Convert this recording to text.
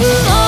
you are